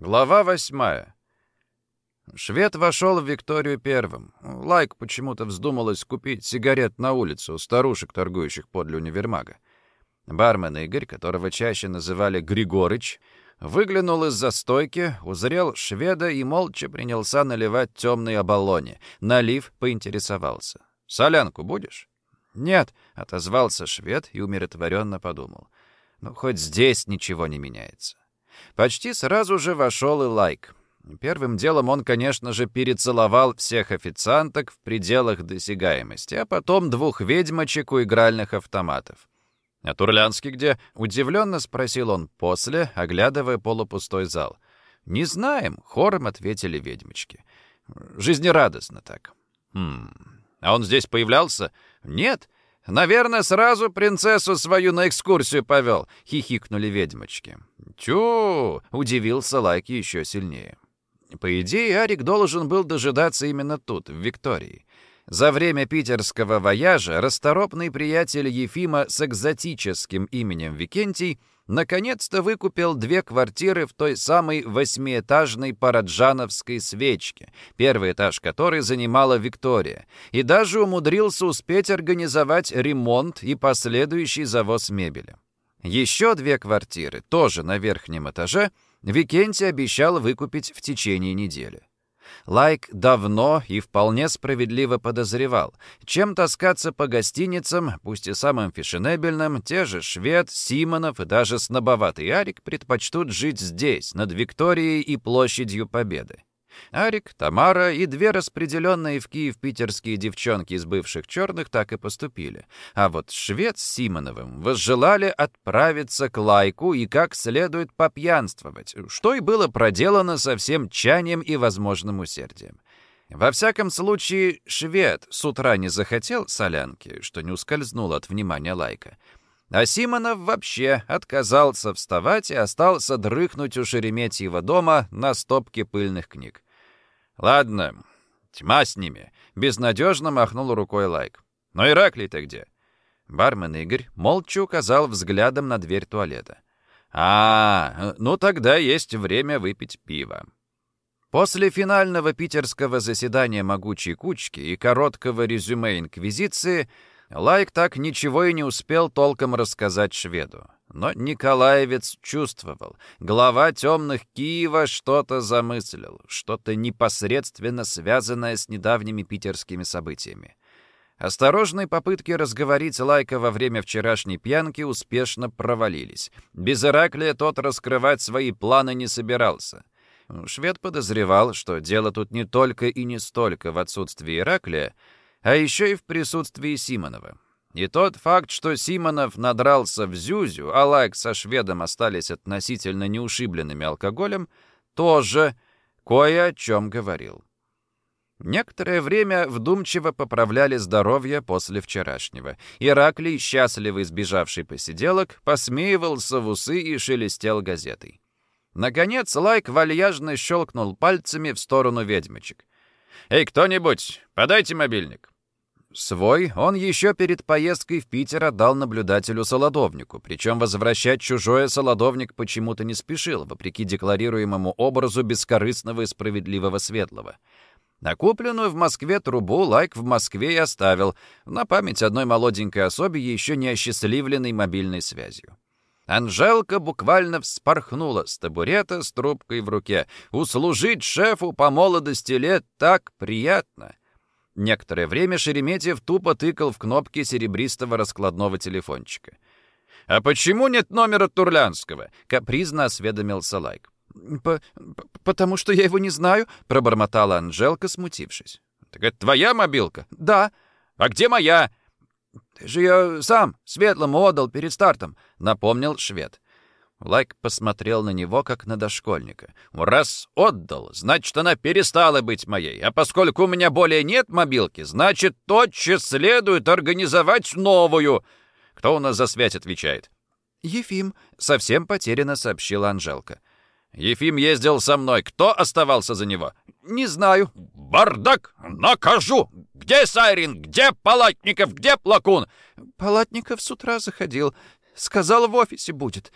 Глава восьмая. Швед вошел в Викторию первым. Лайк почему-то вздумалось купить сигарет на улице у старушек, торгующих подле универмага. Бармен Игорь, которого чаще называли Григорыч, выглянул из-за стойки, узрел шведа и молча принялся наливать темные оболони. Налив, поинтересовался. «Солянку будешь?» «Нет», — отозвался швед и умиротворенно подумал. «Ну, хоть здесь ничего не меняется». Почти сразу же вошел и лайк. Первым делом он, конечно же, перецеловал всех официанток в пределах досягаемости, а потом двух ведьмочек у игральных автоматов. «А Турлянский где?» — удивленно спросил он после, оглядывая полупустой зал. «Не знаем», — хором ответили ведьмочки. «Жизнерадостно так». «Хм... А он здесь появлялся?» «Нет. Наверное, сразу принцессу свою на экскурсию повел», — хихикнули ведьмочки. «Тю!» — удивился Лайки еще сильнее. По идее, Арик должен был дожидаться именно тут, в Виктории. За время питерского вояжа расторопный приятель Ефима с экзотическим именем Викентий наконец-то выкупил две квартиры в той самой восьмиэтажной параджановской свечке, первый этаж которой занимала Виктория, и даже умудрился успеть организовать ремонт и последующий завоз мебели. Еще две квартиры, тоже на верхнем этаже, Викентий обещал выкупить в течение недели. Лайк давно и вполне справедливо подозревал, чем таскаться по гостиницам, пусть и самым фешенебельным, те же Швед, Симонов и даже снобоватый Арик предпочтут жить здесь, над Викторией и площадью Победы. Арик, Тамара и две распределенные в Киев питерские девчонки из бывших черных так и поступили. А вот швед с Симоновым возжелали отправиться к Лайку и как следует попьянствовать, что и было проделано со всем чанием и возможным усердием. Во всяком случае, швед с утра не захотел солянки, что не ускользнуло от внимания Лайка. А Симонов вообще отказался вставать и остался дрыхнуть у Шереметьева дома на стопке пыльных книг. «Ладно, тьма с ними», — безнадежно махнул рукой Лайк. «Но Ираклий-то где?» Бармен Игорь молча указал взглядом на дверь туалета. «А, ну тогда есть время выпить пиво». После финального питерского заседания могучей кучки и короткого резюме Инквизиции Лайк так ничего и не успел толком рассказать шведу. Но Николаевец чувствовал, глава темных Киева что-то замыслил, что-то непосредственно связанное с недавними питерскими событиями. Осторожные попытки разговорить Лайка во время вчерашней пьянки успешно провалились. Без Ираклия тот раскрывать свои планы не собирался. Швед подозревал, что дело тут не только и не столько в отсутствии Ираклия, а еще и в присутствии Симонова. И тот факт, что Симонов надрался в Зюзю, а Лайк со шведом остались относительно неушибленными алкоголем, тоже кое о чем говорил. Некоторое время вдумчиво поправляли здоровье после вчерашнего. Ираклий, счастливо избежавший посиделок, посмеивался в усы и шелестел газетой. Наконец Лайк вальяжно щелкнул пальцами в сторону ведьмочек. «Эй, кто-нибудь, подайте мобильник!» Свой он еще перед поездкой в Питер отдал наблюдателю Солодовнику, причем возвращать чужое Солодовник почему-то не спешил, вопреки декларируемому образу бескорыстного и справедливого светлого. Накупленную в Москве трубу Лайк в Москве и оставил, на память одной молоденькой особе, еще не осчастливленной мобильной связью. Анжелка буквально вспорхнула с табурета с трубкой в руке. Услужить шефу по молодости лет так приятно. Некоторое время Шереметьев тупо тыкал в кнопки серебристого раскладного телефончика. «А почему нет номера Турлянского?» — капризно осведомился Лайк. По «Потому что я его не знаю», — пробормотала Анжелка, смутившись. «Так это твоя мобилка?» «Да». «А где моя?» «Ты же ее сам светлому отдал перед стартом», — напомнил швед. Лайк посмотрел на него, как на дошкольника. «Раз отдал, значит, она перестала быть моей. А поскольку у меня более нет мобилки, значит, тотчас следует организовать новую. Кто у нас за связь отвечает?» «Ефим», — совсем потерянно сообщила Анжелка. «Ефим ездил со мной. Кто оставался за него?» «Не знаю». «Бардак! Накажу! Где Сайрин? Где Палатников? Где Плакун?» «Палатников с утра заходил. Сказал, в офисе будет».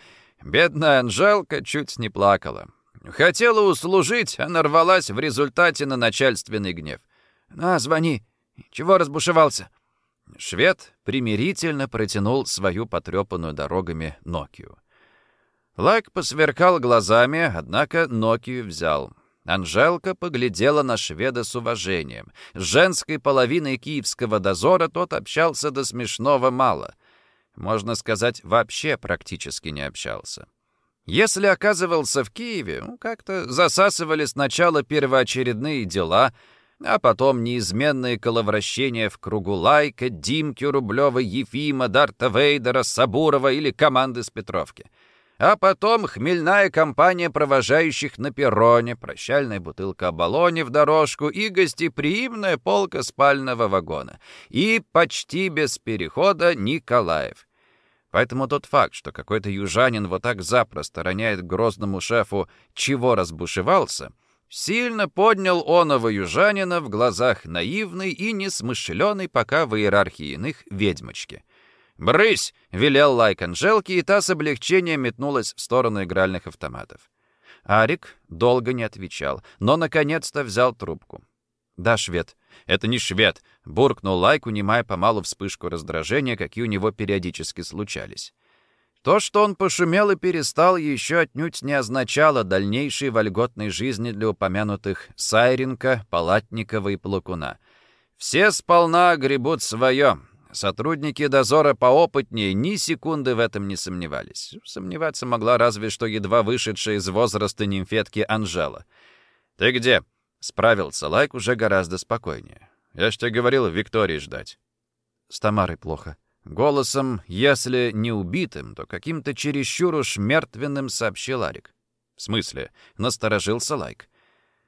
Бедная Анжелка чуть не плакала. Хотела услужить, а нарвалась в результате на начальственный гнев. «На, звони. Чего разбушевался?» Швед примирительно протянул свою потрепанную дорогами Нокию. Лайк посверкал глазами, однако Нокию взял. Анжелка поглядела на шведа с уважением. С женской половиной киевского дозора тот общался до смешного мало. Можно сказать, вообще практически не общался. Если оказывался в Киеве, ну, как-то засасывали сначала первоочередные дела, а потом неизменные коловращения в кругу Лайка, Димки, Рублева, Ефима, Дарта Вейдера, Сабурова или команды с Петровки — а потом хмельная компания провожающих на перроне, прощальная бутылка оболони в дорожку и гостеприимная полка спального вагона. И почти без перехода Николаев. Поэтому тот факт, что какой-то южанин вот так запросто роняет грозному шефу «чего разбушевался», сильно поднял оного южанина в глазах наивной и несмышленой пока в иерархии иных ведьмочки — «Брысь!» — велел лайк Анжелки, и та с облегчением метнулась в сторону игральных автоматов. Арик долго не отвечал, но наконец-то взял трубку. «Да, швед». «Это не швед», — буркнул Лайк, унимая помалу вспышку раздражения, какие у него периодически случались. То, что он пошумел и перестал, еще отнюдь не означало дальнейшей вольготной жизни для упомянутых Сайренко, Палатникова и Плакуна. Все сполна гребут свое, Сотрудники дозора поопытнее ни секунды в этом не сомневались. Сомневаться могла разве что едва вышедшая из возраста нимфетки Анжела. «Ты где?» — справился Лайк уже гораздо спокойнее. «Я ж тебе говорил Виктории ждать». «С Тамарой плохо». Голосом, если не убитым, то каким-то чересчур уж мертвенным сообщил Арик. «В смысле?» — насторожился Лайк.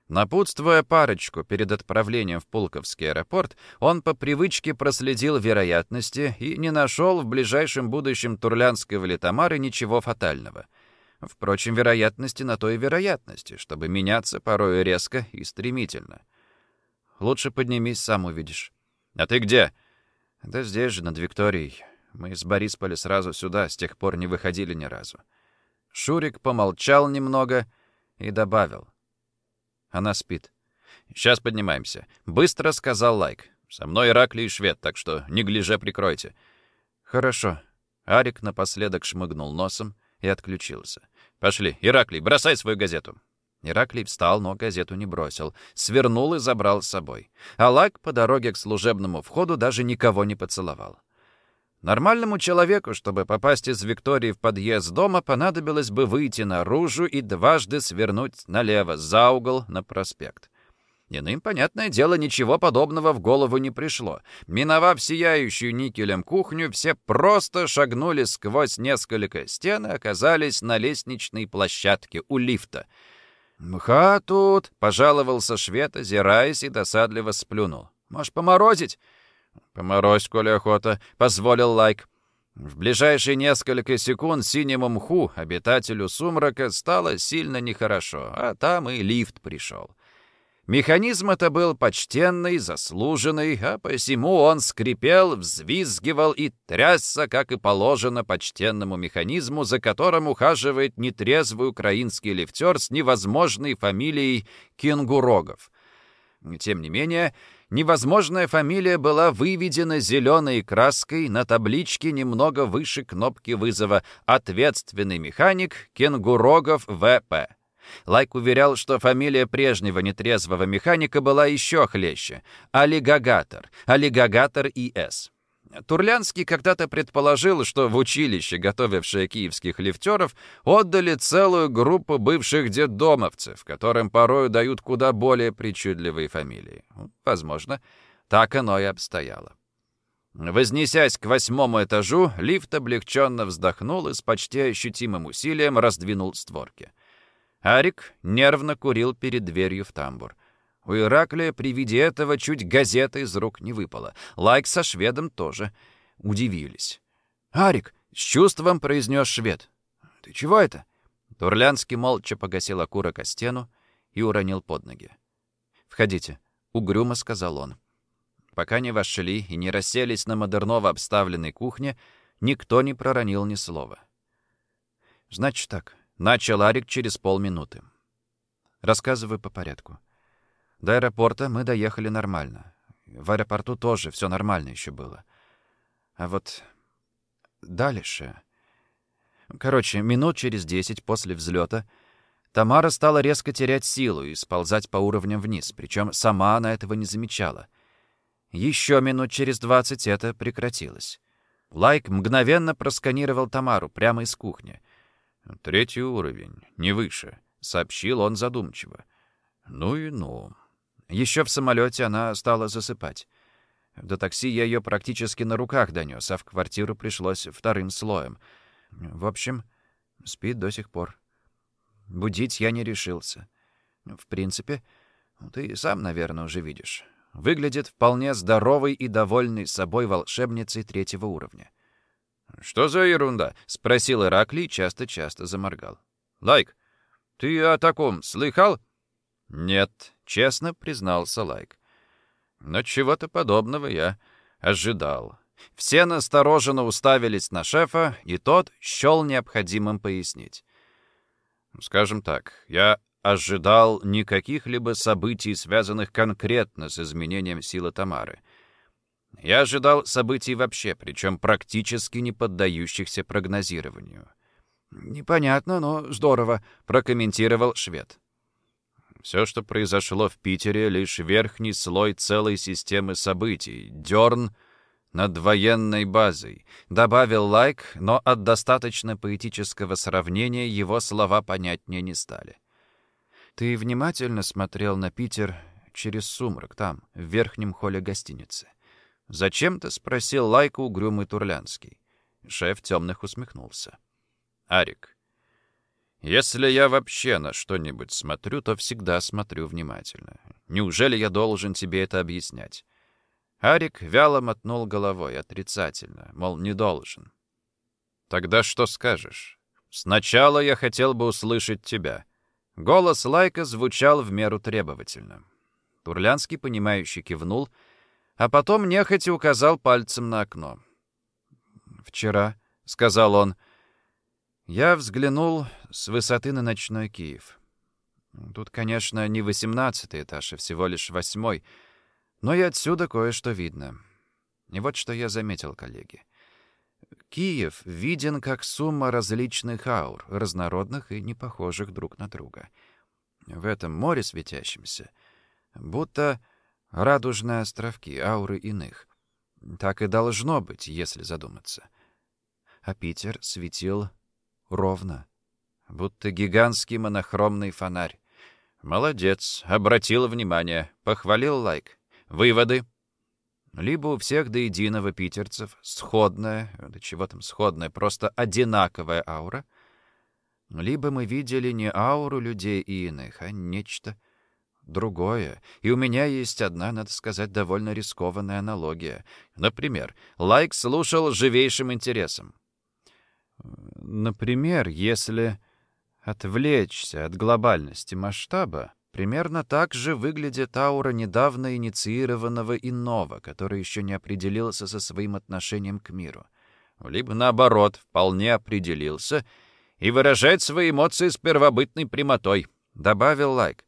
Напутствуя парочку перед отправлением в Пулковский аэропорт, он по привычке проследил вероятности и не нашел в ближайшем будущем Турлянской Валитамары ничего фатального. Впрочем, вероятности на то и вероятности, чтобы меняться порой резко и стремительно. Лучше поднимись, сам увидишь. «А ты где?» «Да здесь же, над Викторией. Мы с Борисполя сразу сюда, с тех пор не выходили ни разу». Шурик помолчал немного и добавил — она спит. «Сейчас поднимаемся», — быстро сказал Лайк. «Со мной Ираклий и Швед, так что на этаже прикройте». «Хорошо». Арик напоследок шмыгнул носом и отключился. «Пошли, Ираклий, бросай свою газету». Ираклий встал, но газету не бросил. Свернул и забрал с собой. А Лайк по дороге к служебному входу даже никого не поцеловал. Нормальному человеку, чтобы попасть из Виктории в подъезд дома, понадобилось бы выйти наружу и дважды свернуть налево, за угол, на проспект. Иным, понятное дело, ничего подобного в голову не пришло. Миновав сияющую никелем кухню, все просто шагнули сквозь несколько стен и оказались на лестничной площадке у лифта. «Мха тут!» — пожаловался швед, озираясь и досадливо сплюнул. «Можешь поморозить?» «Поморозь, коли охота», — позволил Лайк. В ближайшие несколько секунд синему мху, обитателю сумрака, стало сильно нехорошо, а там и лифт пришел. Механизм это был почтенный, заслуженный, а посему он скрипел, взвизгивал и трясся, как и положено почтенному механизму, за которым ухаживает нетрезвый украинский лифтер с невозможной фамилией Кенгурогов. Тем не менее, Невозможная фамилия была выведена зеленой краской на табличке немного выше кнопки вызова «Ответственный механик Кенгурогов В.П». Лайк уверял, что фамилия прежнего нетрезвого механика была еще хлеще — Аллигагатор, Аллигагатор И.С. Турлянский когда-то предположил, что в училище, готовившее киевских лифтеров, отдали целую группу бывших детдомовцев, которым порою дают куда более причудливые фамилии. Возможно, так оно и обстояло. Вознесясь к восьмому этажу, лифт облегченно вздохнул и с почти ощутимым усилием раздвинул створки. Арик нервно курил перед дверью в тамбур. У Ираклия при виде этого чуть газета из рук не выпала. Лайк со шведом тоже удивились. «Арик!» — с чувством произнес швед. «Ты чего это?» Турлянский молча погасил окурок о стену и уронил под ноги. «Входите», — угрюмо сказал он. Пока не вошли и не расселись на модерново обставленной кухне, никто не проронил ни слова. «Значит так», — начал Арик через полминуты. Рассказываю по порядку. До аэропорта мы доехали нормально. В аэропорту тоже все нормально еще было. А вот дальше... Короче, минут через десять после взлета Тамара стала резко терять силу и сползать по уровням вниз, причем сама она этого не замечала. Еще минут через двадцать это прекратилось. Лайк мгновенно просканировал Тамару прямо из кухни. «Третий уровень, не выше», — сообщил он задумчиво. «Ну и ну». Еще в самолете она стала засыпать. До такси я ее практически на руках донес, а в квартиру пришлось вторым слоем. В общем, спит до сих пор. Будить я не решился. В принципе, ты сам, наверное, уже видишь. Выглядит вполне здоровой и довольной собой волшебницей третьего уровня. «Что за ерунда?» — спросил Ираклий, часто-часто заморгал. «Лайк, ты о таком слыхал?» «Нет», — честно признался Лайк. «Но чего-то подобного я ожидал». Все настороженно уставились на шефа, и тот счел необходимым пояснить. «Скажем так, я ожидал не каких-либо событий, связанных конкретно с изменением силы Тамары. Я ожидал событий вообще, причем практически не поддающихся прогнозированию. «Непонятно, но здорово», — прокомментировал швед. Все, что произошло в Питере, лишь верхний слой целой системы событий. Дерн над военной базой. Добавил лайк, но от достаточно поэтического сравнения его слова понятнее не стали. Ты внимательно смотрел на Питер через сумрак там, в верхнем холле гостиницы. Зачем-то спросил лайку угрюмый Турлянский. Шеф темных усмехнулся. «Арик, если я вообще на что-нибудь смотрю, то всегда смотрю внимательно. Неужели я должен тебе это объяснять? Арик вяло мотнул головой, отрицательно, мол, не должен. Тогда что скажешь? Сначала я хотел бы услышать тебя. Голос Лайка звучал в меру требовательно. Турлянский, понимающий, кивнул, а потом нехотя указал пальцем на окно. «Вчера», — сказал он, — я взглянул с высоты на ночной Киев. Тут, конечно, не восемнадцатый этаж, а всего лишь восьмой, но и отсюда кое-что видно. И вот что я заметил, коллеги. Киев виден как сумма различных аур, разнородных и не похожих друг на друга. В этом море светящемся, будто радужные островки, ауры иных. Так и должно быть, если задуматься. А Питер светил ровно, будто гигантский монохромный фонарь. «Молодец, обратил внимание, похвалил лайк. Выводы?» Либо у всех до единого питерцев сходная, да чего там сходная, просто одинаковая аура, либо мы видели не ауру людей и иных, а нечто другое. И у меня есть одна, надо сказать, довольно рискованная аналогия. Например, Лайк слушал живейшим интересом. Например, если отвлечься от глобальности масштаба, примерно так же выглядит аура недавно инициированного иного, который еще не определился со своим отношением к миру. Либо, наоборот, вполне определился и выражает свои эмоции с первобытной прямотой, добавил Лайк.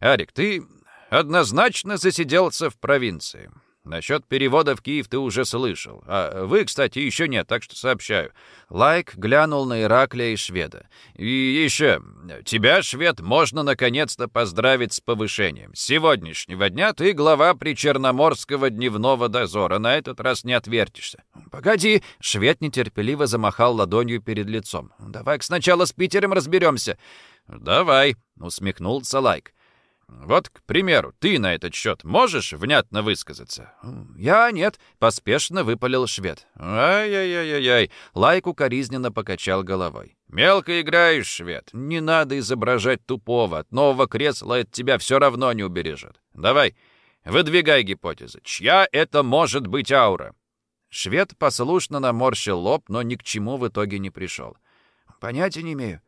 «Арик, ты однозначно засиделся в провинции. Насчет перевода в Киев ты уже слышал. А вы, кстати, еще нет, так что сообщаю. Лайк глянул на Ираклия и шведа. И еще, тебя, швед, можно наконец-то поздравить с повышением. С сегодняшнего дня ты глава Причерноморского дневного дозора. На этот раз не отвертишься. Погоди, швед нетерпеливо замахал ладонью перед лицом. Давай сначала с Питером разберемся. Давай, усмехнулся Лайк. Вот, к примеру, ты на этот счет можешь внятно высказаться? Я нет, поспешно выпалил швед. Ай-яй-яй-яй, Лайк укоризненно покачал головой. Мелко играешь, швед. Не надо изображать тупого. От нового кресла это тебя все равно не убережет. Давай, выдвигай гипотезы. Чья это может быть аура? Швед послушно наморщил лоб, но ни к чему в итоге не пришел. Понятия не имею.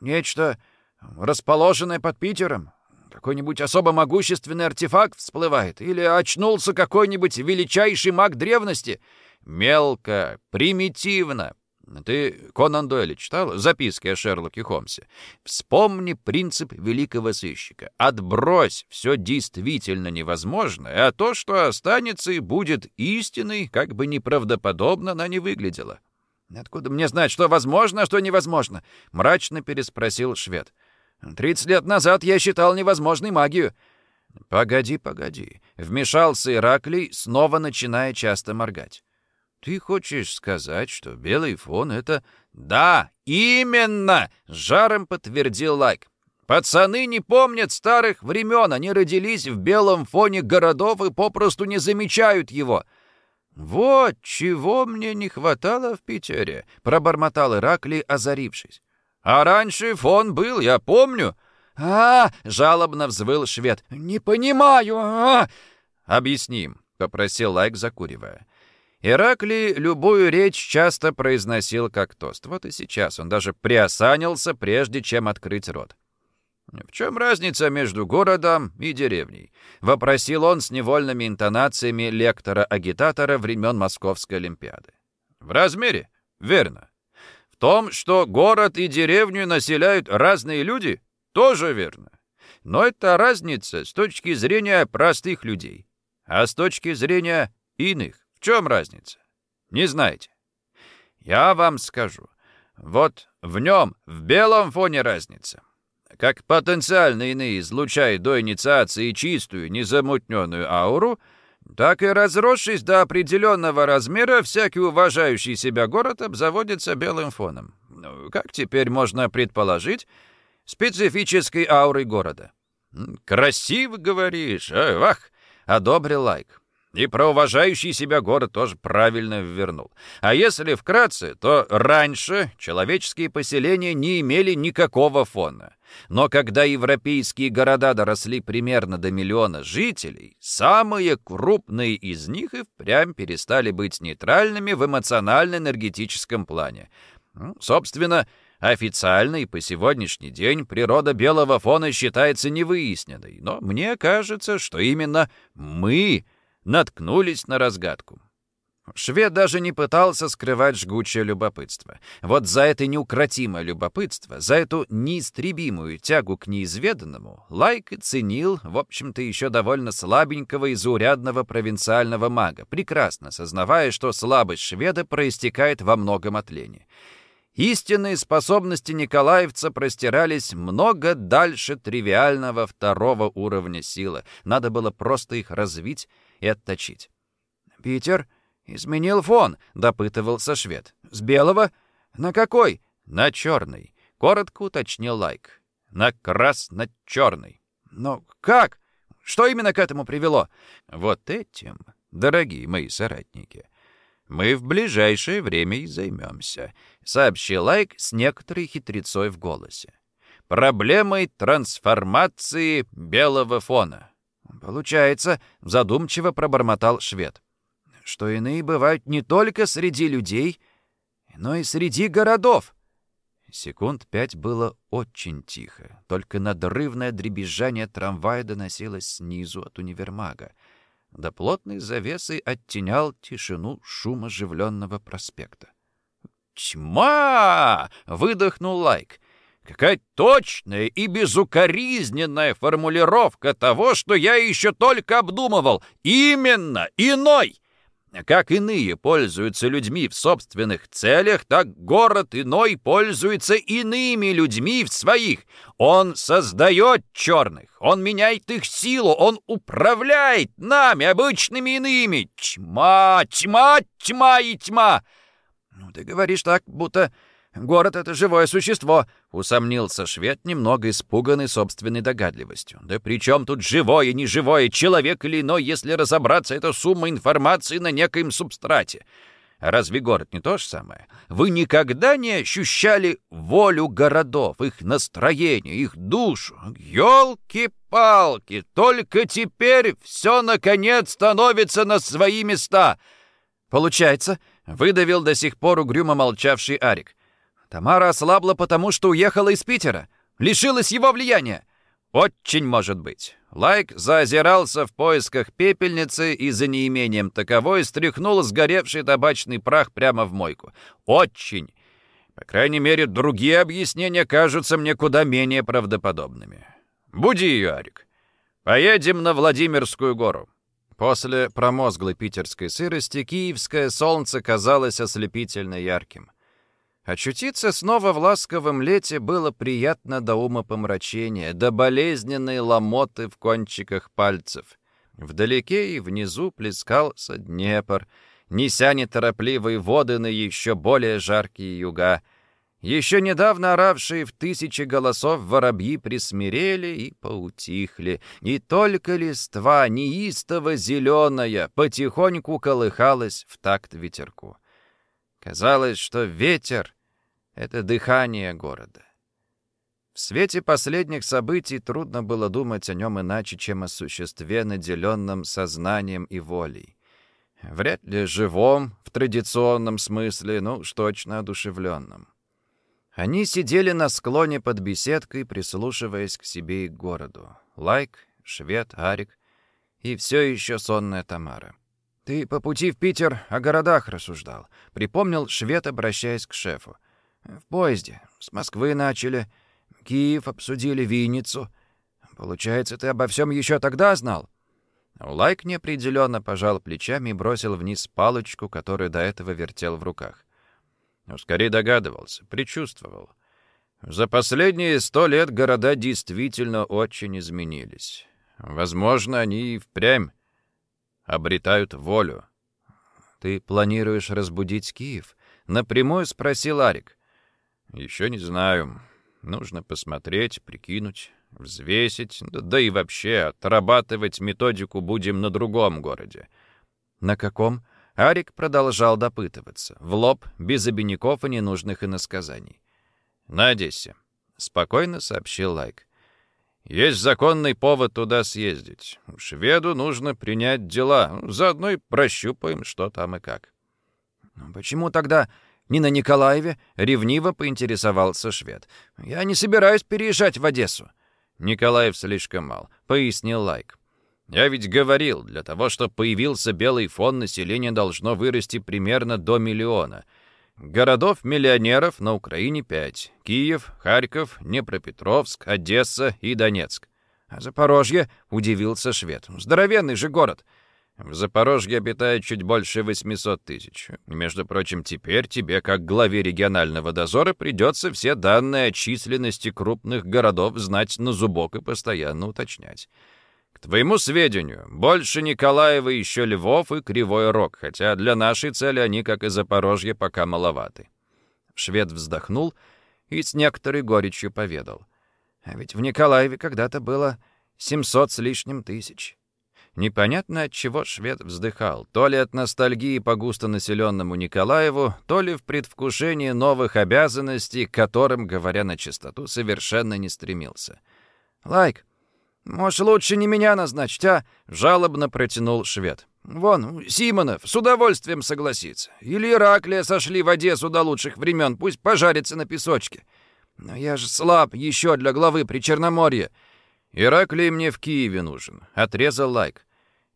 Нечто расположенное под Питером. Какой-нибудь особо могущественный артефакт всплывает? Или очнулся какой-нибудь величайший маг древности? Мелко, примитивно. Ты Конан Дойля читал? Записки о Шерлоке Холмсе. Вспомни принцип великого сыщика. Отбрось все действительно невозможное, а то, что останется и будет истиной, как бы неправдоподобно она не выглядела. «Откуда мне знать, что возможно, а что невозможно?» — мрачно переспросил швед. «Тридцать лет назад я считал невозможной магию». «Погоди, погоди», — вмешался Ираклий, снова начиная часто моргать. «Ты хочешь сказать, что белый фон — это...» «Да, именно!» — жаром подтвердил Лайк. «Пацаны не помнят старых времен, они родились в белом фоне городов и попросту не замечают его». «Вот чего мне не хватало в Питере», — пробормотал Иракли, озарившись. «А раньше фон был, я помню». «А!» — жалобно взвыл швед. «Не понимаю! а «Объясним», — попросил Лайк, закуривая. Иракли любую речь часто произносил как тост. Вот и сейчас он даже приосанился, прежде чем открыть рот. «В чем разница между городом и деревней?» — вопросил он с невольными интонациями лектора-агитатора времен Московской Олимпиады. «В размере? Верно. Том, что город и деревню населяют разные люди? Тоже верно. Но это разница с точки зрения простых людей. А с точки зрения иных в чем разница? Не знаете? Я вам скажу. Вот в нем, в белом фоне разница. Как потенциально иные излучают до инициации чистую, незамутненную ауру, так и разросшись до определенного размера, всякий уважающий себя город обзаводится белым фоном. Ну, как теперь можно предположить, специфической аурой города. «Красиво, говоришь, а, вах!» — одобрил Лайк. И про уважающий себя город тоже правильно ввернул. А если вкратце, то раньше человеческие поселения не имели никакого фона. Но когда европейские города доросли примерно до миллиона жителей, самые крупные из них и впрямь перестали быть нейтральными в эмоционально-энергетическом плане. Ну, собственно, Официально и по сегодняшний день природа белого фона считается невыясненной, но мне кажется, что именно мы наткнулись на разгадку. Швед даже не пытался скрывать жгучее любопытство. Вот за это неукротимое любопытство, за эту неистребимую тягу к неизведанному, Лайк ценил, в общем-то, еще довольно слабенького и заурядного провинциального мага, прекрасно сознавая, что слабость шведа проистекает во многом от лени. Истинные способности николаевца простирались много дальше тривиального второго уровня силы. Надо было просто их развить и отточить. «Питер изменил фон», — допытывался швед. «С белого? На какой?» «На черный», — коротко уточнил Лайк. «На красно-черный». «Но как? Что именно к этому привело?» «Вот этим, дорогие мои соратники, мы в ближайшее время и займемся», — сообщил Лайк с некоторой хитрецой в голосе. «Проблемой трансформации белого фона». «Получается», — задумчиво пробормотал швед, «что иные бывают не только среди людей, но и среди городов». Секунд пять было очень тихо, только надрывное дребезжание трамвая доносилось снизу от универмага. До плотной завесы оттенял тишину шум оживленного проспекта. «Тьма!» — выдохнул Лайк. Какая точная и безукоризненная формулировка того, что я еще только обдумывал. Именно иной. Как иные пользуются людьми в собственных целях, так город иной пользуется иными людьми в своих. Он создает черных, он меняет их силу, он управляет нами, обычными иными. Тьма, тьма, тьма и тьма. Ну, ты говоришь так, будто Город — это живое существо», — усомнился швед, немного испуганный собственной догадливостью. «Да при чем тут живое, неживое, человек или иной, если разобраться, это сумма информации на некоем субстрате?» Разве город не то же самое? Вы никогда не ощущали волю городов, их настроение, их душу? Ёлки-палки, только теперь все, наконец, становится на свои места. Получается, выдавил до сих пор угрюмо молчавший Арик. Тамара ослабла потому, что уехала из Питера. Лишилась его влияния. Очень может быть. Лайк заозирался в поисках пепельницы и за неимением таковой стряхнул сгоревший табачный прах прямо в мойку. Очень По крайней мере, другие объяснения кажутся мне куда менее правдоподобными. Буди ее, Арик. Поедем на Владимирскую гору. После промозглой питерской сырости киевское солнце казалось ослепительно ярким. Очутиться снова в ласковом лете было приятно до ума помрачения, до болезненной ломоты в кончиках пальцев. Вдалеке и внизу плескался Днепр, неся неторопливые воды на еще более жаркие юга — еще недавно оравшие в тысячи голосов воробьи присмирели и поутихли, и только листва, неистово зеленая, потихоньку колыхалась в такт ветерку. Казалось, что ветер — это дыхание города. В свете последних событий трудно было думать о нем иначе, чем о существе, наделенном сознанием и волей. Вряд ли живом в традиционном смысле, но уж точно одушевленном. Они сидели на склоне под беседкой, прислушиваясь к себе и к городу. Лайк, Швед, Арик и все еще сонная Тамара. «Ты по пути в Питер о городах рассуждал», — припомнил Швед, обращаясь к шефу. «В поезде. С Москвы начали. Киев обсудили, Винницу. Получается, ты обо всем еще тогда знал?» Лайк неопределенно пожал плечами и бросил вниз палочку, которую до этого вертел в руках. Ну, скорее догадывался, предчувствовал. За последние сто лет города действительно очень изменились. Возможно, они и впрямь обретают волю. «Ты планируешь разбудить Киев?» — напрямую спросил Арик. «Еще не знаю. Нужно посмотреть, прикинуть, взвесить, да и вообще отрабатывать методику будем на другом городе». «На каком?» Арик продолжал допытываться. В лоб, без обиняков и ненужных иносказаний. «На Одессе», — спокойно сообщил Лайк. «Есть законный повод туда съездить. Шведу нужно принять дела. Заодно и прощупаем, что там и как». «Ну, «Почему тогда не на Николаеве?» — ревниво поинтересовался швед. «Я не собираюсь переезжать в Одессу». «Николаев слишком мал», — пояснил Лайк. Я ведь говорил, для того, чтобы появился белый фон, население должно вырасти примерно до миллиона. Городов-миллионеров на Украине пять. Киев, Харьков, Днепропетровск, Одесса и Донецк. А Запорожье, удивился швед. Здоровенный же город. В Запорожье обитает чуть больше 800 тысяч. Между прочим, теперь тебе, как главе регионального дозора, придется все данные о численности крупных городов знать на зубок и постоянно уточнять твоему сведению, больше Николаева еще Львов и Кривой Рог, хотя для нашей цели они, как и Запорожье, пока маловаты». Швед вздохнул и с некоторой горечью поведал. «А ведь в Николаеве когда-то было 700 с лишним тысяч». Непонятно от чего швед вздыхал, то ли от ностальгии по густонаселенному Николаеву, то ли в предвкушении новых обязанностей, к которым, говоря на чистоту, совершенно не стремился. «Лайк, «Может, лучше не меня назначить, а?» — жалобно протянул швед. «Вон, Симонов с удовольствием согласится. Или Ираклия сошли в Одессу до лучших времен, пусть пожарится на песочке. Но я же слаб еще для главы при Черноморье. Ираклий мне в Киеве нужен», — отрезал Лайк.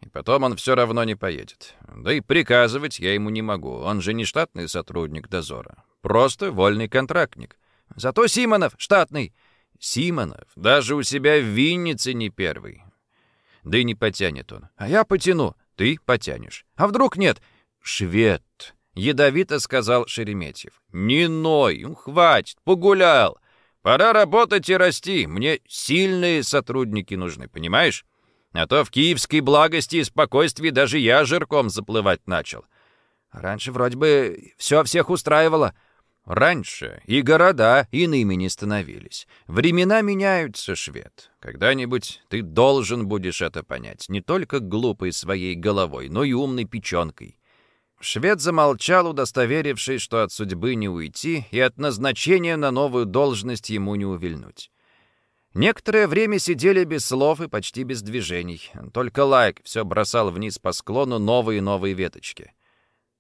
И потом он все равно не поедет. Да и приказывать я ему не могу. Он же не штатный сотрудник дозора. Просто вольный контрактник. Зато Симонов штатный. Симонов даже у себя в Виннице не первый. Да и не потянет он. А я потяну. Ты потянешь. А вдруг нет? Швед. Ядовито сказал Шереметьев. Не ной. Ну, хватит. Погулял. Пора работать и расти. Мне сильные сотрудники нужны, понимаешь? А то в киевской благости и спокойствии даже я жирком заплывать начал. Раньше вроде бы все всех устраивало. Раньше и города иными не становились. Времена меняются, швед. Когда-нибудь ты должен будешь это понять, не только глупой своей головой, но и умной печенкой. Швед замолчал, удостоверившись, что от судьбы не уйти и от назначения на новую должность ему не увильнуть. Некоторое время сидели без слов и почти без движений. Только Лайк все бросал вниз по склону новые и новые веточки.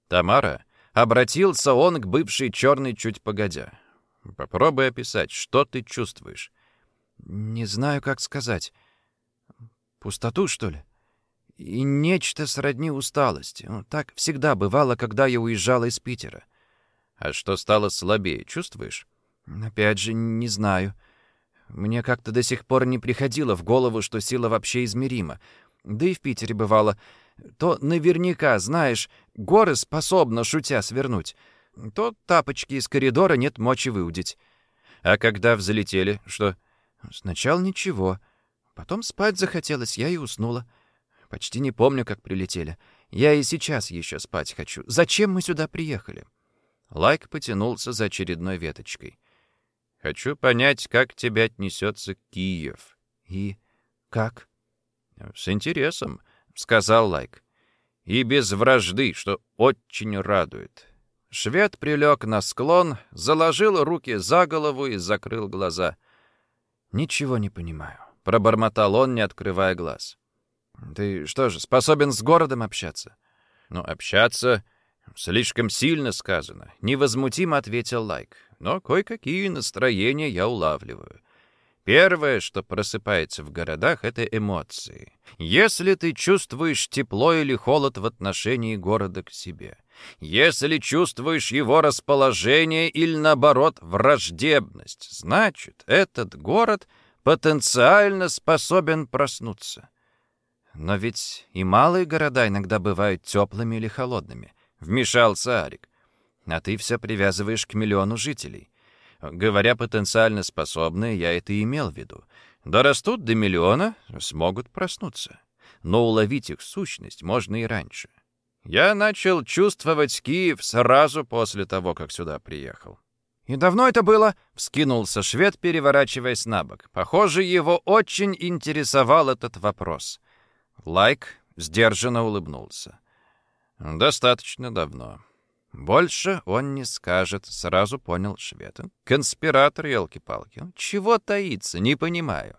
Тамара Обратился он к бывшей черной чуть погодя. «Попробуй описать, что ты чувствуешь?» «Не знаю, как сказать. Пустоту, что ли? И нечто сродни усталости. Ну, так всегда бывало, когда я уезжала из Питера». А что стало слабее, чувствуешь? Опять же, не знаю. Мне как-то до сих пор не приходило в голову, что сила вообще измерима. Да и в Питере бывало. То наверняка, знаешь, горы способны, шутя, свернуть. То тапочки из коридора нет мочи выудить. А когда взлетели, что? Сначала ничего. Потом спать захотелось, я и уснула. Почти не помню, как прилетели. Я и сейчас еще спать хочу. Зачем мы сюда приехали?» Лайк потянулся за очередной веточкой. «Хочу понять, как к тебе отнесется Киев». «И как?» «С интересом», — сказал Лайк. «И без вражды, что очень радует». Швед прилег на склон, заложил руки за голову и закрыл глаза. «Ничего не понимаю», — пробормотал он, не открывая глаз. Ты что же, способен с городом общаться? Ну, общаться слишком сильно сказано. Невозмутимо ответил Лайк. Но кое-какие настроения я улавливаю. Первое, что просыпается в городах, это эмоции. Если ты чувствуешь тепло или холод в отношении города к себе, если чувствуешь его расположение или, наоборот, враждебность, значит, этот город потенциально способен проснуться. «Но ведь и малые города иногда бывают теплыми или холодными», — вмешался Арик. «А ты все привязываешь к миллиону жителей. Говоря потенциально способные, я это имел в виду. Дорастут до миллиона, смогут проснуться. Но уловить их сущность можно и раньше. Я начал чувствовать Киев сразу после того, как сюда приехал. «И давно это было?» — вскинулся швед, переворачиваясь на бок. Похоже, его очень интересовал этот вопрос. Лайк сдержанно улыбнулся. «Достаточно давно. Больше он не скажет», — сразу понял швед. «Конспиратор, елки-палки. Чего таится, не понимаю».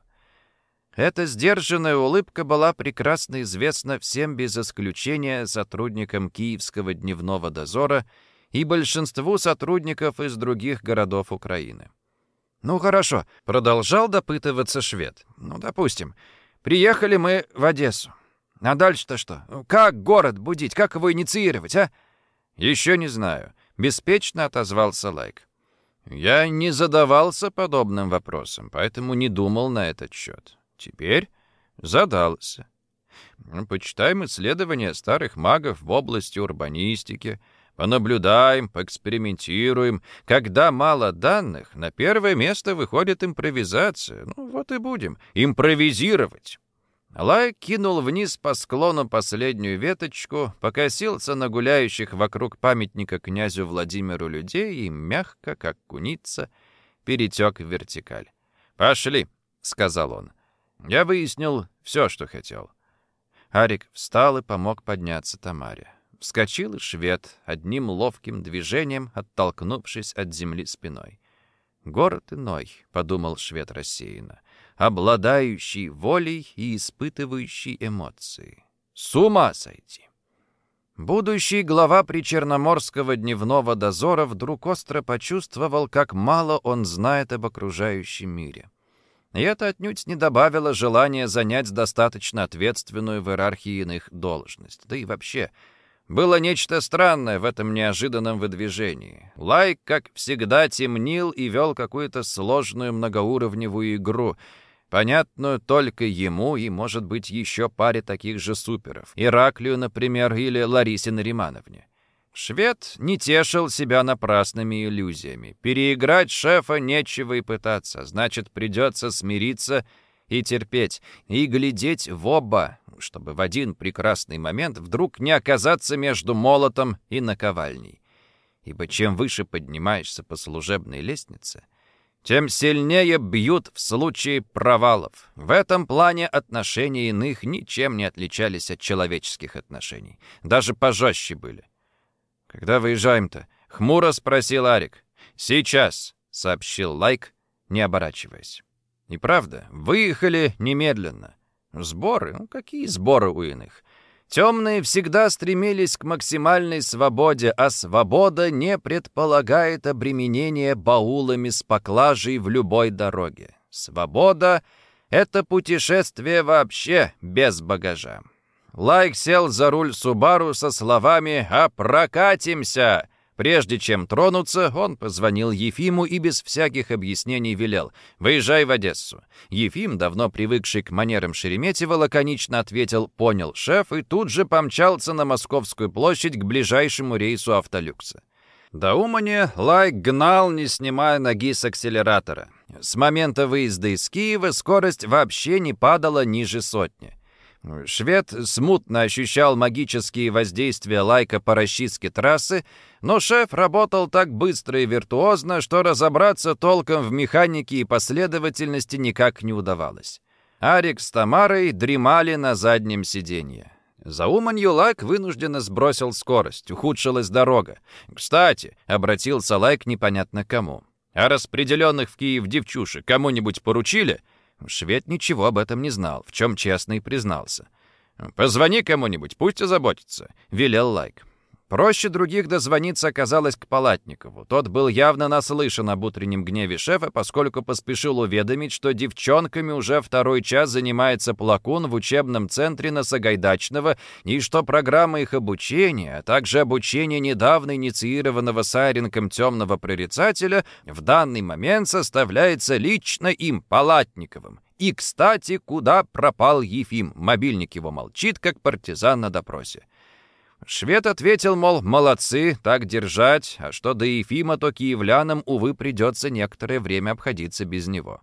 Эта сдержанная улыбка была прекрасно известна всем без исключения сотрудникам Киевского дневного дозора и большинству сотрудников из других городов Украины. «Ну хорошо», — продолжал допытываться швед. «Ну, допустим, Приехали мы в Одессу. А дальше-то что? Как город будить? Как его инициировать, а? Еще не знаю. Беспечно отозвался Лайк. Я не задавался подобным вопросом, поэтому не думал на этот счет. Теперь задался. Почитаем исследования старых магов в области урбанистики, понаблюдаем, поэкспериментируем. Когда мало данных, на первое место выходит импровизация. Ну, вот и будем импровизировать. Лай кинул вниз по склону последнюю веточку, покосился на гуляющих вокруг памятника князю Владимиру людей и, мягко, как куница, перетек в вертикаль. «Пошли», — сказал он. «Я выяснил все, что хотел». Арик встал и помог подняться Тамаре. Вскочил и швед, одним ловким движением оттолкнувшись от земли спиной. «Город иной», — подумал швед рассеянно, обладающий волей и испытывающий эмоции. С ума сойти! Будущий глава Причерноморского дневного дозора вдруг остро почувствовал, как мало он знает об окружающем мире. И это отнюдь не добавило желания занять достаточно ответственную в иерархии иных должность. Да и вообще — было нечто странное в этом неожиданном выдвижении. Лайк, как всегда, темнил и вел какую-то сложную многоуровневую игру, понятную только ему и, может быть, еще паре таких же суперов. Ираклию, например, или Ларисе Наримановне. Швед не тешил себя напрасными иллюзиями. Переиграть шефа нечего и пытаться, значит, придется смириться и терпеть, и глядеть в оба, чтобы в один прекрасный момент вдруг не оказаться между молотом и наковальней. Ибо чем выше поднимаешься по служебной лестнице, тем сильнее бьют в случае провалов. В этом плане отношения иных ничем не отличались от человеческих отношений. Даже пожестче были. «Когда выезжаем-то?» — хмуро спросил Арик. «Сейчас», — сообщил Лайк, не оборачиваясь. И правда, выехали немедленно. Сборы? Ну, какие сборы у иных? Темные всегда стремились к максимальной свободе, а свобода не предполагает обременение баулами с поклажей в любой дороге. Свобода — это путешествие вообще без багажа. Лайк сел за руль Субару со словами «А прокатимся!» Прежде чем тронуться, он позвонил Ефиму и без всяких объяснений велел «Выезжай в Одессу». Ефим, давно привыкший к манерам Шереметьева, лаконично ответил «Понял, шеф», и тут же помчался на Московскую площадь к ближайшему рейсу «Автолюкса». До Умани Лайк гнал, не снимая ноги с акселератора. С момента выезда из Киева скорость вообще не падала ниже сотни. Швед смутно ощущал магические воздействия лайка по расчистке трассы, но шеф работал так быстро и виртуозно, что разобраться толком в механике и последовательности никак не удавалось. Арик с Тамарой дремали на заднем сиденье. За Уманью Лайк вынужденно сбросил скорость, ухудшилась дорога. «Кстати», — обратился Лайк непонятно кому, «а распределенных в Киев девчушек кому-нибудь поручили?» Швед ничего об этом не знал, в чем честно и признался. «Позвони кому-нибудь, пусть озаботится», — велел Лайк. Проще других дозвониться оказалось к Палатникову. Тот был явно наслышан об утреннем гневе шефа, поскольку поспешил уведомить, что девчонками уже второй час занимается Плакун в учебном центре на Сагайдачного, и что программа их обучения, а также обучение недавно инициированного Сайренком темного прорицателя в данный момент составляется лично им, Палатниковым. И, кстати, куда пропал Ефим? Мобильник его молчит, как партизан на допросе. Швед ответил, мол, молодцы, так держать, а что до Ефима, то киевлянам, увы, придется некоторое время обходиться без него.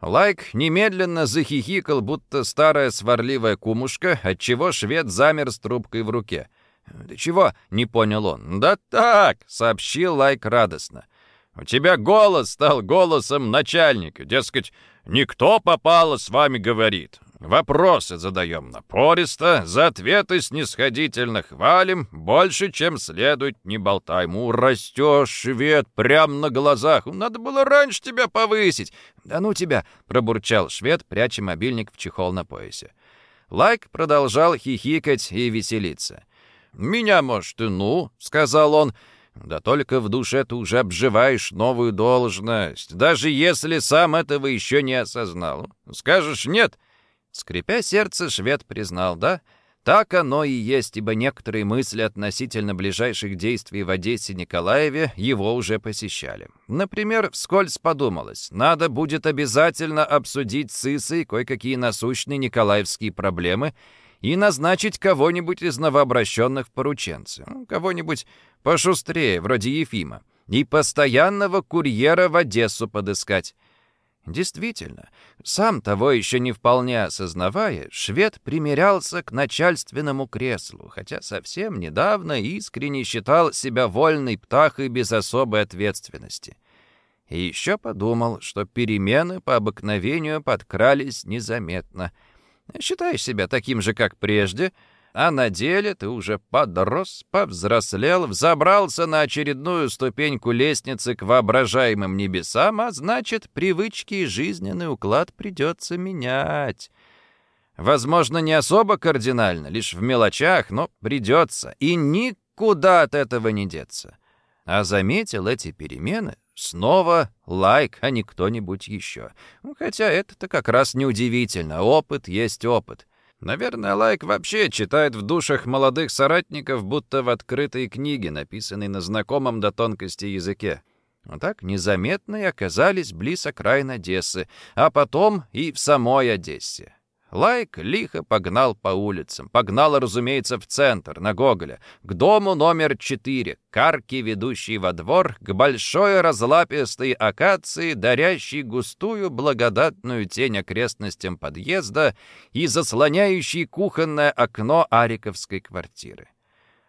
Лайк немедленно захихикал, будто старая сварливая кумушка, отчего швед замер с трубкой в руке. «Ты чего?» — не понял он. «Да так!» — сообщил Лайк радостно. «У тебя голос стал голосом начальника. Дескать, не кто попало с вами говорит. Вопросы задаем напористо, за ответы снисходительно хвалим, больше, чем следует, не болтаем. У, растешь, швед, прямо на глазах. Надо было раньше тебя повысить. Да ну тебя, пробурчал швед, пряча мобильник в чехол на поясе. Лайк продолжал хихикать и веселиться. «Меня, может, и ну», — сказал он, — да только в душе ты уже обживаешь новую должность, даже если сам этого еще не осознал. Скажешь «нет», Скрипя сердце, швед признал, да, так оно и есть, ибо некоторые мысли относительно ближайших действий в Одессе Николаеве его уже посещали. Например, вскользь подумалось, надо будет обязательно обсудить с Исой кое-какие насущные николаевские проблемы и назначить кого-нибудь из новообращенных в ну, кого-нибудь пошустрее, вроде Ефима, и постоянного курьера в Одессу подыскать. Действительно, сам того еще не вполне осознавая, швед примерялся к начальственному креслу, хотя совсем недавно искренне считал себя вольной птахой без особой ответственности. И еще подумал, что перемены по обыкновению подкрались незаметно. Считаешь себя таким же, как прежде — а на деле ты уже подрос, повзрослел, взобрался на очередную ступеньку лестницы к воображаемым небесам, а значит, привычки и жизненный уклад придется менять. Возможно, не особо кардинально, лишь в мелочах, но придется, и никуда от этого не деться. А заметил эти перемены снова лайк, а не кто-нибудь еще. Хотя это-то как раз неудивительно, опыт есть опыт. Наверное, Лайк вообще читает в душах молодых соратников, будто в открытой книге, написанной на знакомом до тонкости языке. Но так незаметно и оказались близ окраин Одессы, а потом и в самой Одессе. Лайк лихо погнал по улицам. Погнал, разумеется, в центр, на Гоголя, к дому номер четыре, к арке, ведущей во двор, к большой разлапистой акации, дарящей густую благодатную тень окрестностям подъезда и заслоняющей кухонное окно ариковской квартиры.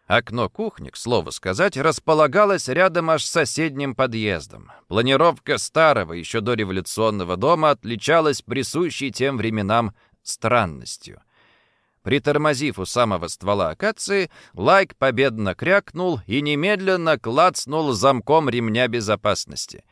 Окно кухни, к слову сказать, располагалось рядом аж с соседним подъездом. Планировка старого, еще дореволюционного дома отличалась присущей тем временам странностью. Притормозив у самого ствола акации, Лайк победно крякнул и немедленно клацнул замком ремня безопасности.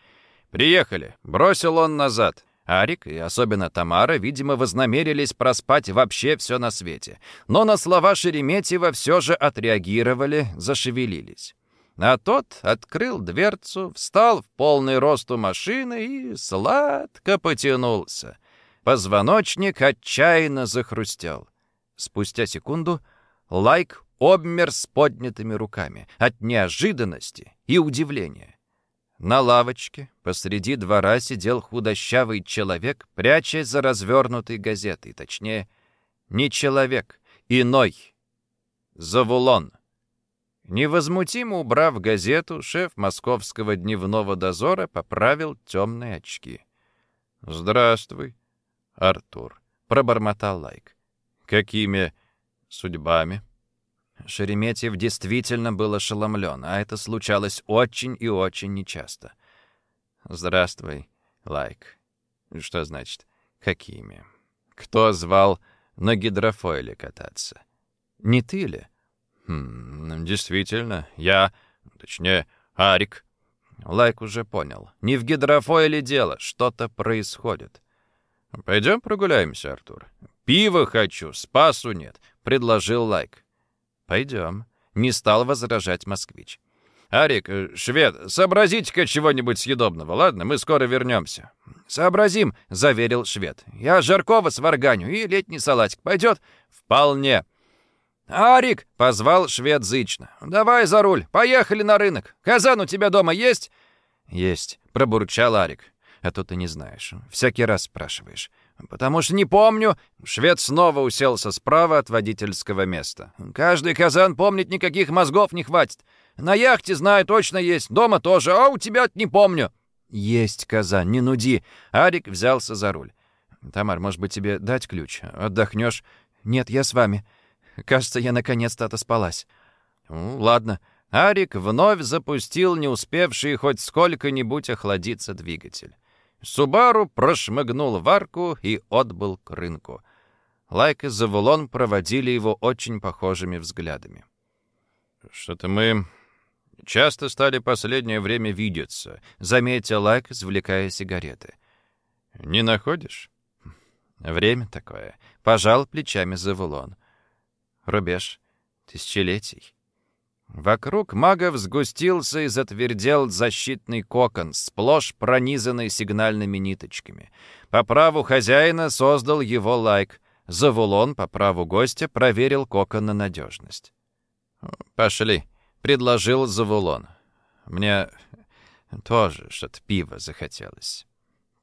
«Приехали!» — бросил он назад. Арик и особенно Тамара, видимо, вознамерились проспать вообще все на свете. Но на слова Шереметьева все же отреагировали, зашевелились. А тот открыл дверцу, встал в полный рост у машины и сладко потянулся. Позвоночник отчаянно захрустел. Спустя секунду Лайк обмер с поднятыми руками от неожиданности и удивления. На лавочке посреди двора сидел худощавый человек, прячась за развернутой газетой, точнее, не человек, иной, Завулон. Невозмутимо убрав газету, шеф московского дневного дозора поправил темные очки. «Здравствуй, Артур», — пробормотал Лайк. «Какими судьбами?» Шереметьев действительно был ошеломлен, а это случалось очень и очень нечасто. «Здравствуй, Лайк». «Что значит «какими»?» «Кто звал на гидрофойле кататься?» «Не ты ли?» «Хм, действительно, я, точнее, Арик». Лайк уже понял. Не в гидрофойле дело, что-то происходит. «Пойдем прогуляемся, Артур». «Пиво хочу, спасу нет», — предложил Лайк. «Пойдем», — не стал возражать москвич. «Арик, э, швед, сообразите-ка чего-нибудь съедобного, ладно? Мы скоро вернемся». «Сообразим», — заверил швед. «Я жаркого сварганю и летний салатик. Пойдет?» «Вполне». «Арик!» — позвал швед зычно. «Давай за руль, поехали на рынок. Казан у тебя дома есть?» «Есть», — пробурчал Арик. «А то ты не знаешь. Всякий раз спрашиваешь. «Потому что не помню». Швед снова уселся справа от водительского места. «Каждый казан помнит, никаких мозгов не хватит. На яхте, знаю, точно есть. Дома тоже, а у тебя не помню». «Есть казан, не нуди». Арик взялся за руль. «Тамар, может быть, тебе дать ключ? Отдохнешь?» «Нет, я с вами. Кажется, я наконец-то отоспалась». «Ну, ладно». Арик вновь запустил не успевший хоть сколько-нибудь охладиться двигатель. Субару прошмыгнул в арку и отбыл к рынку. Лайк и Завулон проводили его очень похожими взглядами. «Что-то мы часто стали последнее время видеться», — заметил Лайк, извлекая сигареты. «Не находишь?» «Время такое», — пожал плечами Завулон. «Рубеж тысячелетий». Вокруг магов сгустился и затвердел защитный кокон, сплошь пронизанный сигнальными ниточками. По праву хозяина создал его лайк. Завулон по праву гостя проверил кокон на надежность. «Пошли», — предложил Завулон. «Мне тоже что-то пива захотелось».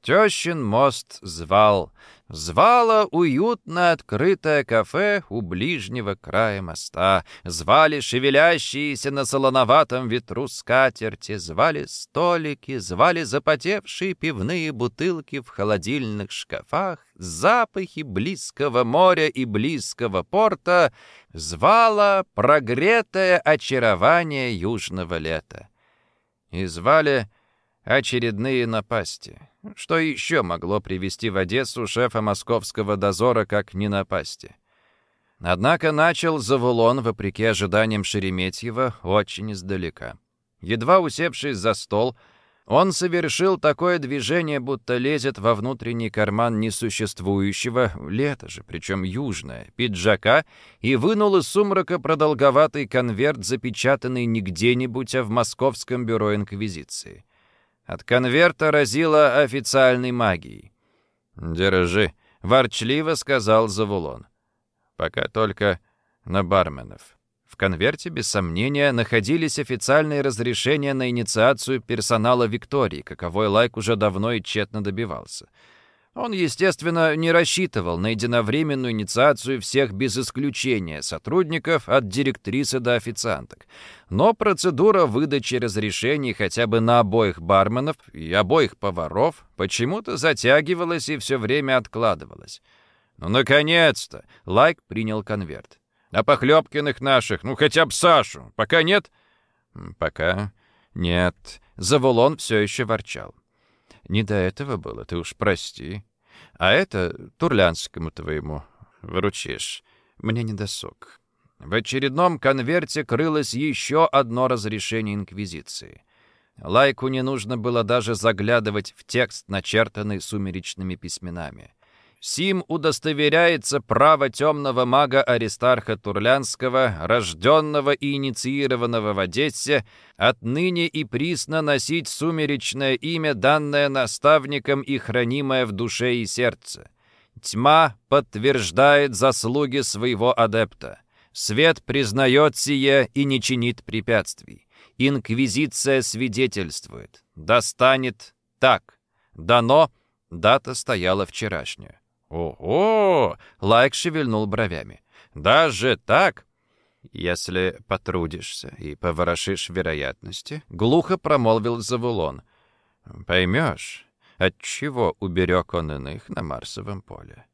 Тещин мост звал. Звало уютно открытое кафе у ближнего края моста. Звали шевелящиеся на солоноватом ветру скатерти. Звали столики, звали запотевшие пивные бутылки в холодильных шкафах. Запахи близкого моря и близкого порта. Звало прогретое очарование южного лета. И звали очередные напасти. Что еще могло привести в Одессу шефа московского дозора как не напасти? Однако начал Завулон, вопреки ожиданиям Шереметьева, очень издалека. Едва усевшись за стол, он совершил такое движение, будто лезет во внутренний карман несуществующего, лето же, причем южное, пиджака, и вынул из сумрака продолговатый конверт, запечатанный не где-нибудь, а в Московском бюро Инквизиции. От конверта разило официальной магией. «Держи», — ворчливо сказал Завулон. «Пока только на барменов». В конверте, без сомнения, находились официальные разрешения на инициацию персонала Виктории, каковой Лайк уже давно и тщетно добивался — он, естественно, не рассчитывал на единовременную инициацию всех без исключения сотрудников от директрисы до официанток. Но процедура выдачи разрешений хотя бы на обоих барменов и обоих поваров почему-то затягивалась и все время откладывалась. «Ну, наконец-то!» — Лайк принял конверт. «А Похлебкиных наших, ну хотя бы Сашу, пока нет?» «Пока нет». Завулон все еще ворчал. Не до этого было, ты уж прости. А это Турлянскому твоему выручишь. Мне не досуг. В очередном конверте крылось еще одно разрешение Инквизиции. Лайку не нужно было даже заглядывать в текст, начертанный сумеречными письменами. Сим удостоверяется право темного мага Аристарха Турлянского, рожденного и инициированного в Одессе, отныне и присно носить сумеречное имя, данное наставником и хранимое в душе и сердце. Тьма подтверждает заслуги своего адепта. Свет признает сие и не чинит препятствий. Инквизиция свидетельствует. Достанет так. Дано. Дата стояла вчерашняя. «Ого!» — Лайк шевельнул бровями. «Даже так?» «Если потрудишься и поворошишь вероятности», — глухо промолвил Завулон. «Поймешь, отчего уберег он иных на Марсовом поле.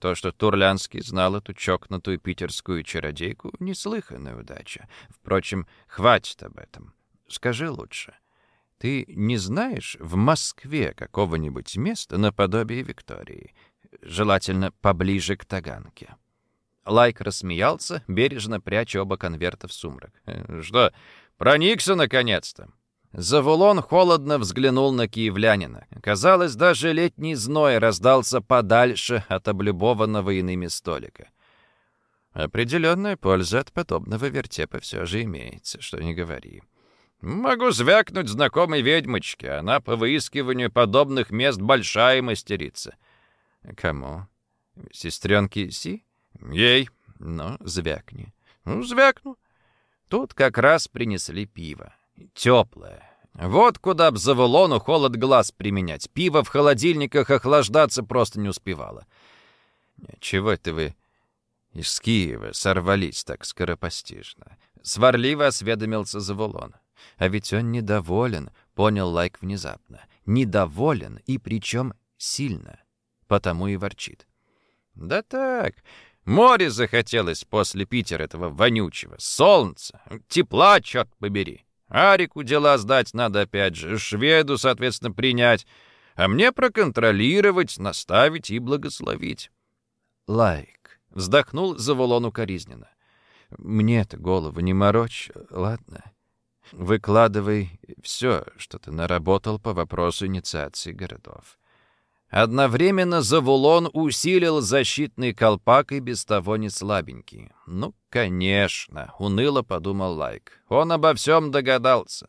То, что Турлянский знал эту чокнутую питерскую чародейку, неслыханная удача. Впрочем, хватит об этом. Скажи лучше, ты не знаешь в Москве какого-нибудь места наподобие Виктории, желательно поближе к Таганке?» Лайк рассмеялся, бережно пряча оба конверта в сумрак. «Э, «Что, проникся наконец-то?» Завулон холодно взглянул на киевлянина. Казалось, даже летний зной раздался подальше от облюбованного иными столика. Определенная польза от подобного вертепа все же имеется, что не говори. Могу звякнуть знакомой ведьмочке. Она по выискиванию подобных мест большая мастерица. Кому? Сестренке Си? Ей. Ну, звякни. Ну, звякну. Тут как раз принесли пиво. Теплое. Вот куда б Завулону холод глаз применять. Пиво в холодильниках охлаждаться просто не успевало. Чего это вы из Киева сорвались так скоропостижно? Сварливо осведомился Завулон. А ведь он недоволен, понял Лайк внезапно. Недоволен, и причем сильно. Потому и ворчит. Да так, море захотелось после Питера этого вонючего, солнца, тепла, черт побери. Арику дела сдать надо опять же, шведу, соответственно, принять, а мне проконтролировать, наставить и благословить. Лайк. Вздохнул Заволон укоризненно. Мне-то голову не морочь, ладно? Выкладывай все, что ты наработал по вопросу инициации городов. Одновременно Завулон усилил защитный колпак и без того не слабенький. «Ну, конечно», — уныло подумал Лайк. «Он обо всем догадался».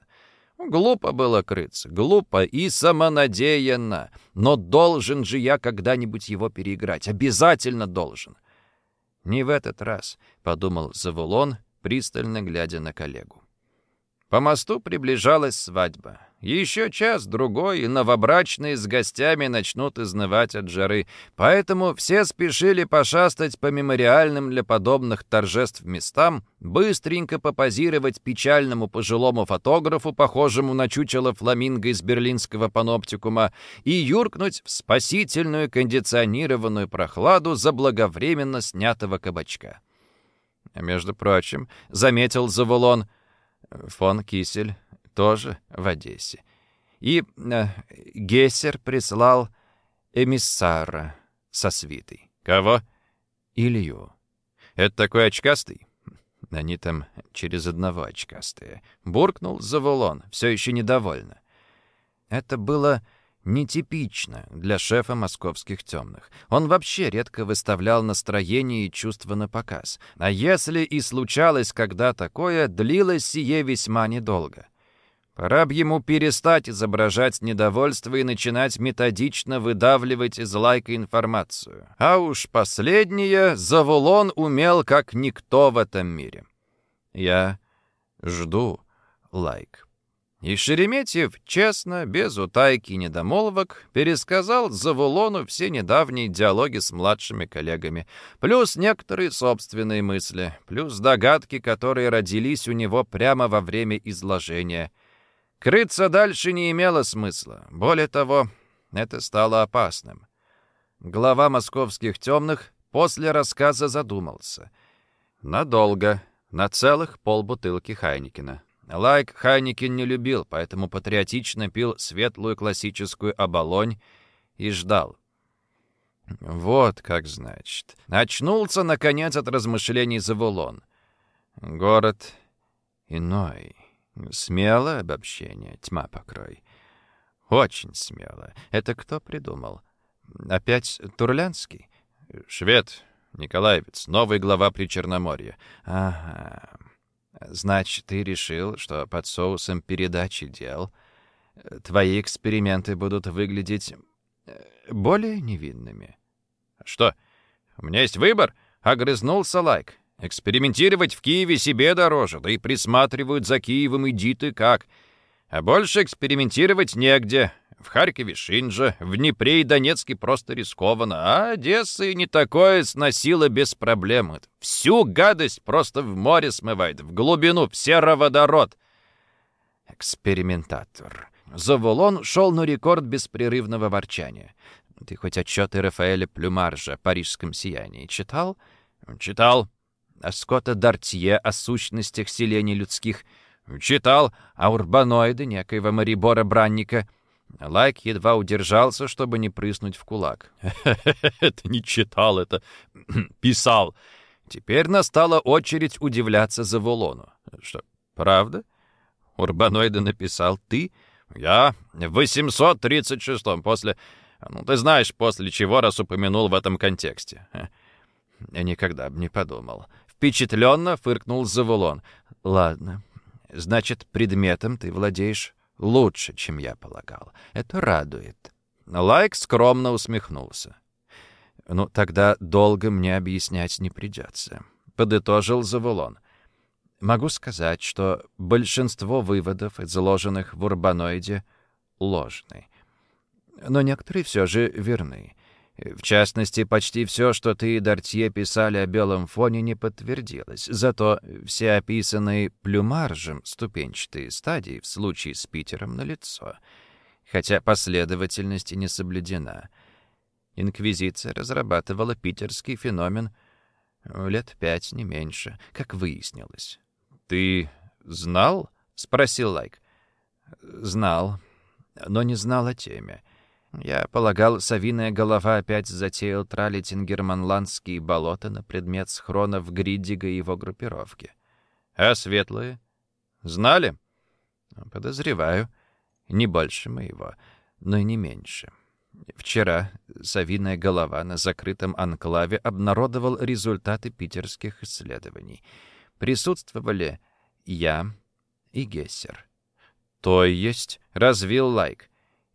Глупо было крыться, глупо и самонадеянно. Но должен же я когда-нибудь его переиграть. Обязательно должен. «Не в этот раз», — подумал Завулон, пристально глядя на коллегу. По мосту приближалась свадьба. Еще час-другой, и новобрачные с гостями начнут изнывать от жары. Поэтому все спешили пошастать по мемориальным для подобных торжеств местам, быстренько попозировать печальному пожилому фотографу, похожему на чучело фламинго из берлинского паноптикума, и юркнуть в спасительную кондиционированную прохладу заблаговременно снятого кабачка. Между прочим, заметил Завулон, фон Кисель тоже в Одессе. И э, Гессер прислал эмиссара со свитой. Кого? Илью. Это такой очкастый? Они там через одного очкастые. Буркнул Завулон, все еще недовольно. Это было нетипично для шефа московских темных. Он вообще редко выставлял настроение и чувства на показ. А если и случалось когда такое, длилось сие весьма недолго. Пора бы ему перестать изображать недовольство и начинать методично выдавливать из лайка информацию. А уж последнее Завулон умел как никто в этом мире. Я жду лайк. И Шереметьев честно, без утайки и недомолвок, пересказал Завулону все недавние диалоги с младшими коллегами, плюс некоторые собственные мысли, плюс догадки, которые родились у него прямо во время изложения — Крыться дальше не имело смысла. Более того, это стало опасным. Глава московских темных после рассказа задумался. Надолго, на целых полбутылки Хайникина. Лайк Хайникин не любил, поэтому патриотично пил светлую классическую оболонь и ждал. Вот как значит. Очнулся, наконец, от размышлений Завулон. Город иной. Смелое обобщение, тьма покрой. Очень смело. Это кто придумал? Опять Турлянский? Швед, Николаевец, новый глава при Черноморье. Ага. Значит, ты решил, что под соусом передачи дел твои эксперименты будут выглядеть э, более невинными? Что, у меня есть выбор? Огрызнулся Лайк. Экспериментировать в Киеве себе дороже, да и присматривают за Киевом иди ты как. А больше экспериментировать негде. В Харькове Шинджа, в Днепре и Донецке просто рискованно, а Одесса и не такое сносила без проблем. Всю гадость просто в море смывает, в глубину, в сероводород. Экспериментатор. Заволон шел на рекорд беспрерывного ворчания. Ты хоть отчеты Рафаэля Плюмаржа о парижском сиянии читал? Читал. А Скотта Дартье о сущностях селений людских? Читал. А урбаноиды некоего Марибора Бранника? Лайк едва удержался, чтобы не прыснуть в кулак. «Это не читал, это писал». Теперь настала очередь удивляться Заволону. «Что, правда? Урбаноиды написал ты?» «Я в 836-м, после... Ну, ты знаешь, после чего раз упомянул в этом контексте». Я никогда бы не подумал. Впечатленно фыркнул Завулон. «Ладно, значит, предметом ты владеешь лучше, чем я полагал. Это радует». Лайк скромно усмехнулся. «Ну, тогда долго мне объяснять не придется», — подытожил Завулон. Могу сказать, что большинство выводов, изложенных в Урбаноиде, ложны. Но некоторые все же верны. В частности, почти все, что ты и Дортье писали о белом фоне, не подтвердилось. Зато все описанные плюмаржем ступенчатые стадии в случае с Питером налицо. Хотя последовательность не соблюдена. Инквизиция разрабатывала питерский феномен лет пять, не меньше, как выяснилось. «Ты знал?» — спросил Лайк. «Знал, но не знал о теме. Я полагал, совиная голова опять затеял тралить ингерманландские болота на предмет схронов Гриддига и его группировки. А светлые? Знали? Подозреваю. Не больше моего, но и не меньше. Вчера совиная голова на закрытом анклаве обнародовал результаты питерских исследований — присутствовали я и Гессер. То есть, развил лайк.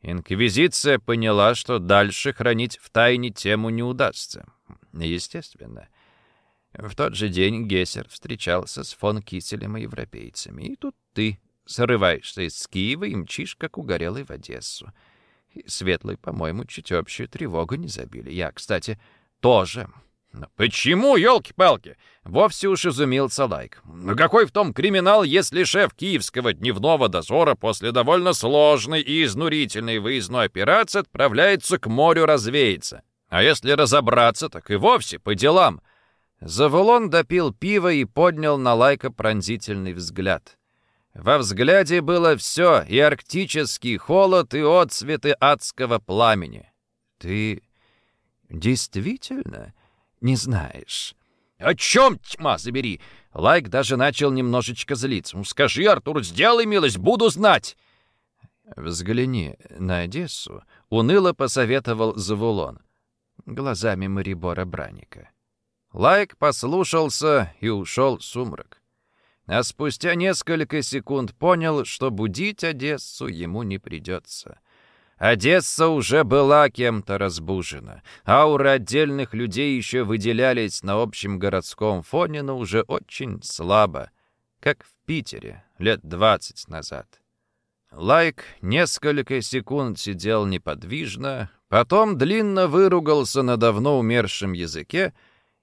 Инквизиция поняла, что дальше хранить в тайне тему не удастся. Естественно. В тот же день Гессер встречался с фон Киселем и европейцами. И тут ты срываешься из Киева и мчишь, как угорелый в Одессу. И Светлый, по-моему, чуть общую тревогу не забили. Я, кстати, тоже «Почему, елки-палки?» — вовсе уж изумился Лайк. «Ну какой в том криминал, если шеф киевского дневного дозора после довольно сложной и изнурительной выездной операции отправляется к морю развеяться? А если разобраться, так и вовсе по делам». Завулон допил пиво и поднял на Лайка пронзительный взгляд. Во взгляде было все, и арктический холод, и отсветы адского пламени. «Ты действительно не знаешь». «О чем, тьма забери?» Лайк даже начал немножечко злиться. «Ну, скажи, Артур, сделай милость, буду знать!» «Взгляни на Одессу», — уныло посоветовал Завулон, глазами Марибора Браника. Лайк послушался и ушел в сумрак. А спустя несколько секунд понял, что будить Одессу ему не придется. Одесса уже была кем-то разбужена. Ауры отдельных людей еще выделялись на общем городском фоне, но уже очень слабо, как в Питере лет двадцать назад. Лайк несколько секунд сидел неподвижно, потом длинно выругался на давно умершем языке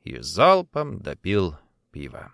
и залпом допил пиво.